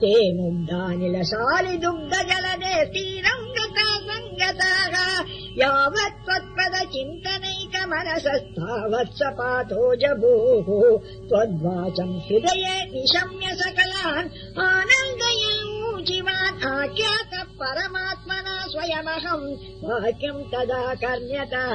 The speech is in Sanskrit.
ते स्थिरम् गता सङ्गताः यावत् त्वत्पद चिन्तनैकमनसस्तावत् स पातो जभूः त्वद्वाचम् हृदये निशम्य सकलान् आनन्दयम् आख्यातः परमात्मना स्वयमहम् वाक्यम् तदा कर्ण्यतः